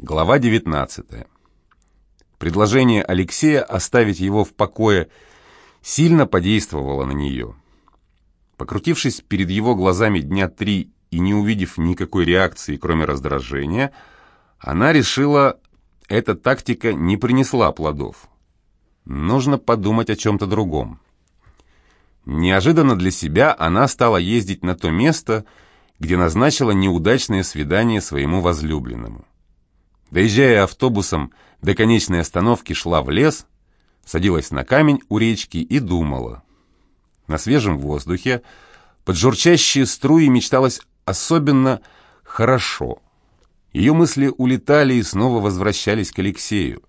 Глава 19. Предложение Алексея оставить его в покое сильно подействовало на нее. Покрутившись перед его глазами дня три и не увидев никакой реакции, кроме раздражения, она решила, эта тактика не принесла плодов. Нужно подумать о чем-то другом. Неожиданно для себя она стала ездить на то место, где назначила неудачное свидание своему возлюбленному. Доезжая автобусом до конечной остановки, шла в лес, садилась на камень у речки и думала. На свежем воздухе, под журчащие струи мечталось особенно хорошо. Ее мысли улетали и снова возвращались к Алексею.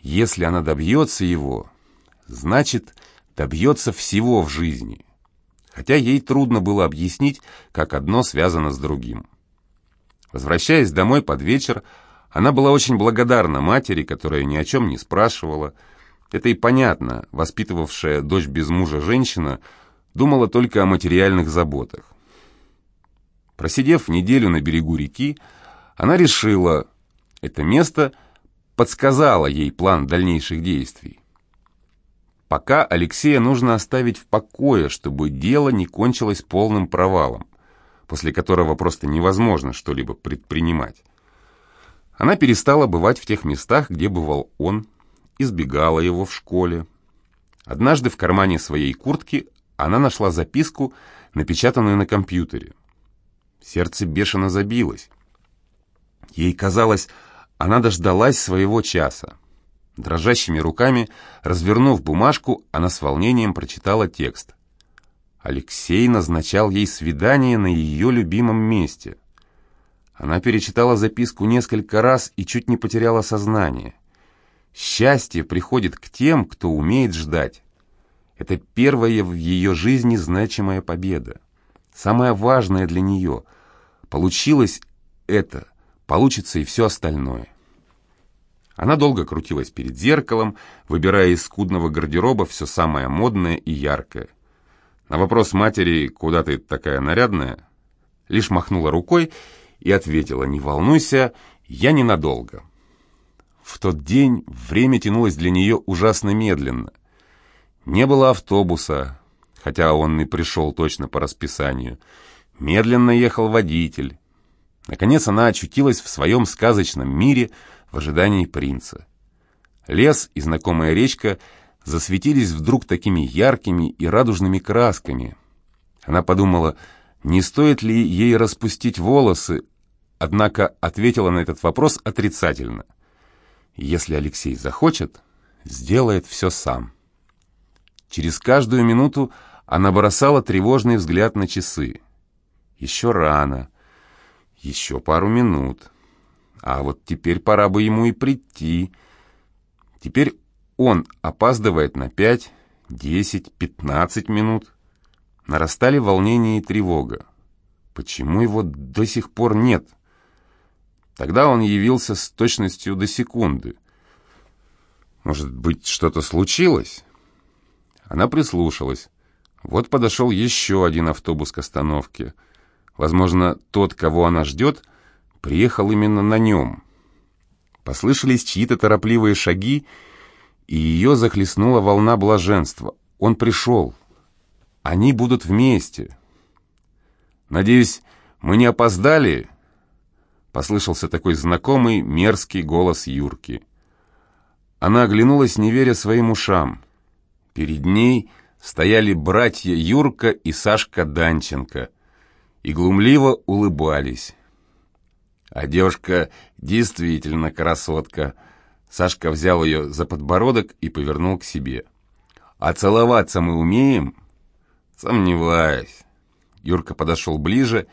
Если она добьется его, значит, добьется всего в жизни. Хотя ей трудно было объяснить, как одно связано с другим. Возвращаясь домой под вечер, она была очень благодарна матери, которая ни о чем не спрашивала. Это и понятно, воспитывавшая дочь без мужа женщина думала только о материальных заботах. Просидев неделю на берегу реки, она решила, это место подсказало ей план дальнейших действий. Пока Алексея нужно оставить в покое, чтобы дело не кончилось полным провалом, после которого просто невозможно что-либо предпринимать. Она перестала бывать в тех местах, где бывал он, избегала его в школе. Однажды в кармане своей куртки она нашла записку, напечатанную на компьютере. Сердце бешено забилось. Ей казалось, она дождалась своего часа. Дрожащими руками, развернув бумажку, она с волнением прочитала текст. Алексей назначал ей свидание на ее любимом месте. Она перечитала записку несколько раз и чуть не потеряла сознание. Счастье приходит к тем, кто умеет ждать. Это первая в ее жизни значимая победа. Самое важное для нее. Получилось это, получится и все остальное. Она долго крутилась перед зеркалом, выбирая из скудного гардероба все самое модное и яркое. На вопрос матери «Куда ты такая нарядная?» лишь махнула рукой и ответила, «Не волнуйся, я ненадолго». В тот день время тянулось для нее ужасно медленно. Не было автобуса, хотя он и пришел точно по расписанию. Медленно ехал водитель. Наконец она очутилась в своем сказочном мире в ожидании принца. Лес и знакомая речка засветились вдруг такими яркими и радужными красками. Она подумала, не стоит ли ей распустить волосы, однако ответила на этот вопрос отрицательно. Если Алексей захочет, сделает все сам. Через каждую минуту она бросала тревожный взгляд на часы. Еще рано, еще пару минут. А вот теперь пора бы ему и прийти. Теперь он опаздывает на пять, десять, пятнадцать минут. Нарастали волнение и тревога. Почему его до сих пор нет? — Тогда он явился с точностью до секунды. Может быть, что-то случилось? Она прислушалась. Вот подошел еще один автобус к остановке. Возможно, тот, кого она ждет, приехал именно на нем. Послышались чьи-то торопливые шаги, и ее захлестнула волна блаженства. Он пришел. Они будут вместе. «Надеюсь, мы не опоздали?» Послышался такой знакомый мерзкий голос Юрки. Она оглянулась, не веря своим ушам. Перед ней стояли братья Юрка и Сашка Данченко и глумливо улыбались. А девушка действительно красотка. Сашка взял ее за подбородок и повернул к себе. «А целоваться мы умеем?» «Сомневаюсь». Юрка подошел ближе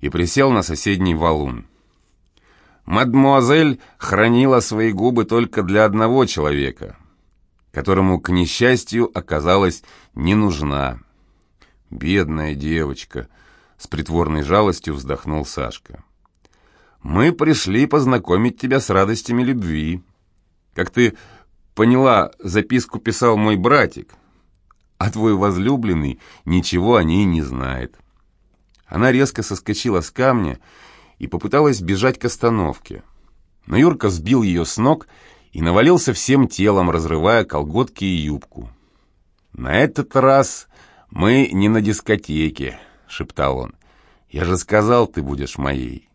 и присел на соседний валун. Мадмуазель хранила свои губы только для одного человека, которому, к несчастью, оказалась не нужна. «Бедная девочка!» — с притворной жалостью вздохнул Сашка. «Мы пришли познакомить тебя с радостями любви. Как ты поняла, записку писал мой братик, а твой возлюбленный ничего о ней не знает». Она резко соскочила с камня и попыталась бежать к остановке. Но Юрка сбил ее с ног и навалился всем телом, разрывая колготки и юбку. «На этот раз мы не на дискотеке», — шептал он. «Я же сказал, ты будешь моей».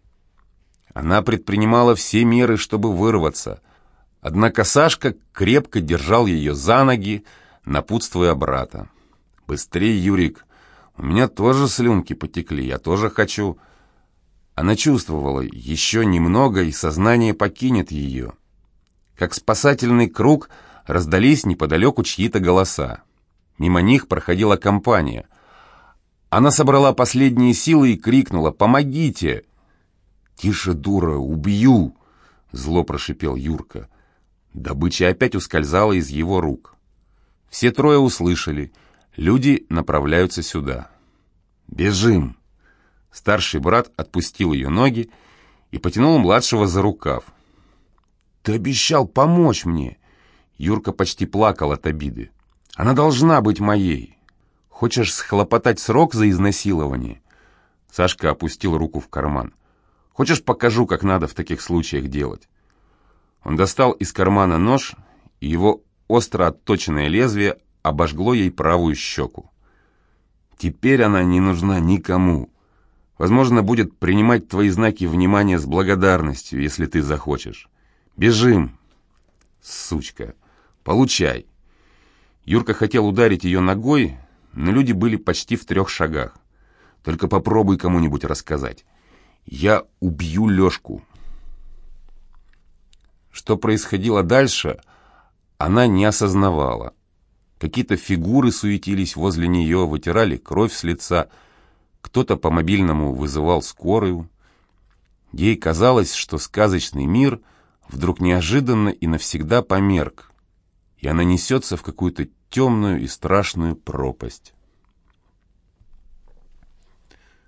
Она предпринимала все меры, чтобы вырваться. Однако Сашка крепко держал ее за ноги, напутствуя брата. «Быстрее, Юрик! У меня тоже слюнки потекли, я тоже хочу...» Она чувствовала, еще немного, и сознание покинет ее. Как спасательный круг раздались неподалеку чьи-то голоса. Мимо них проходила компания. Она собрала последние силы и крикнула «Помогите!» «Тише, дура, убью!» — зло прошипел Юрка. Добыча опять ускользала из его рук. Все трое услышали. Люди направляются сюда. «Бежим!» Старший брат отпустил ее ноги и потянул младшего за рукав. «Ты обещал помочь мне!» Юрка почти плакал от обиды. «Она должна быть моей!» «Хочешь схлопотать срок за изнасилование?» Сашка опустил руку в карман. Хочешь, покажу, как надо в таких случаях делать?» Он достал из кармана нож, и его остро отточенное лезвие обожгло ей правую щеку. «Теперь она не нужна никому. Возможно, будет принимать твои знаки внимания с благодарностью, если ты захочешь. Бежим!» «Сучка! Получай!» Юрка хотел ударить ее ногой, но люди были почти в трех шагах. «Только попробуй кому-нибудь рассказать». Я убью Лешку. Что происходило дальше, она не осознавала. Какие-то фигуры суетились возле нее, вытирали кровь с лица. Кто-то по мобильному вызывал скорую. Ей казалось, что сказочный мир вдруг неожиданно и навсегда померк, и она несется в какую-то темную и страшную пропасть.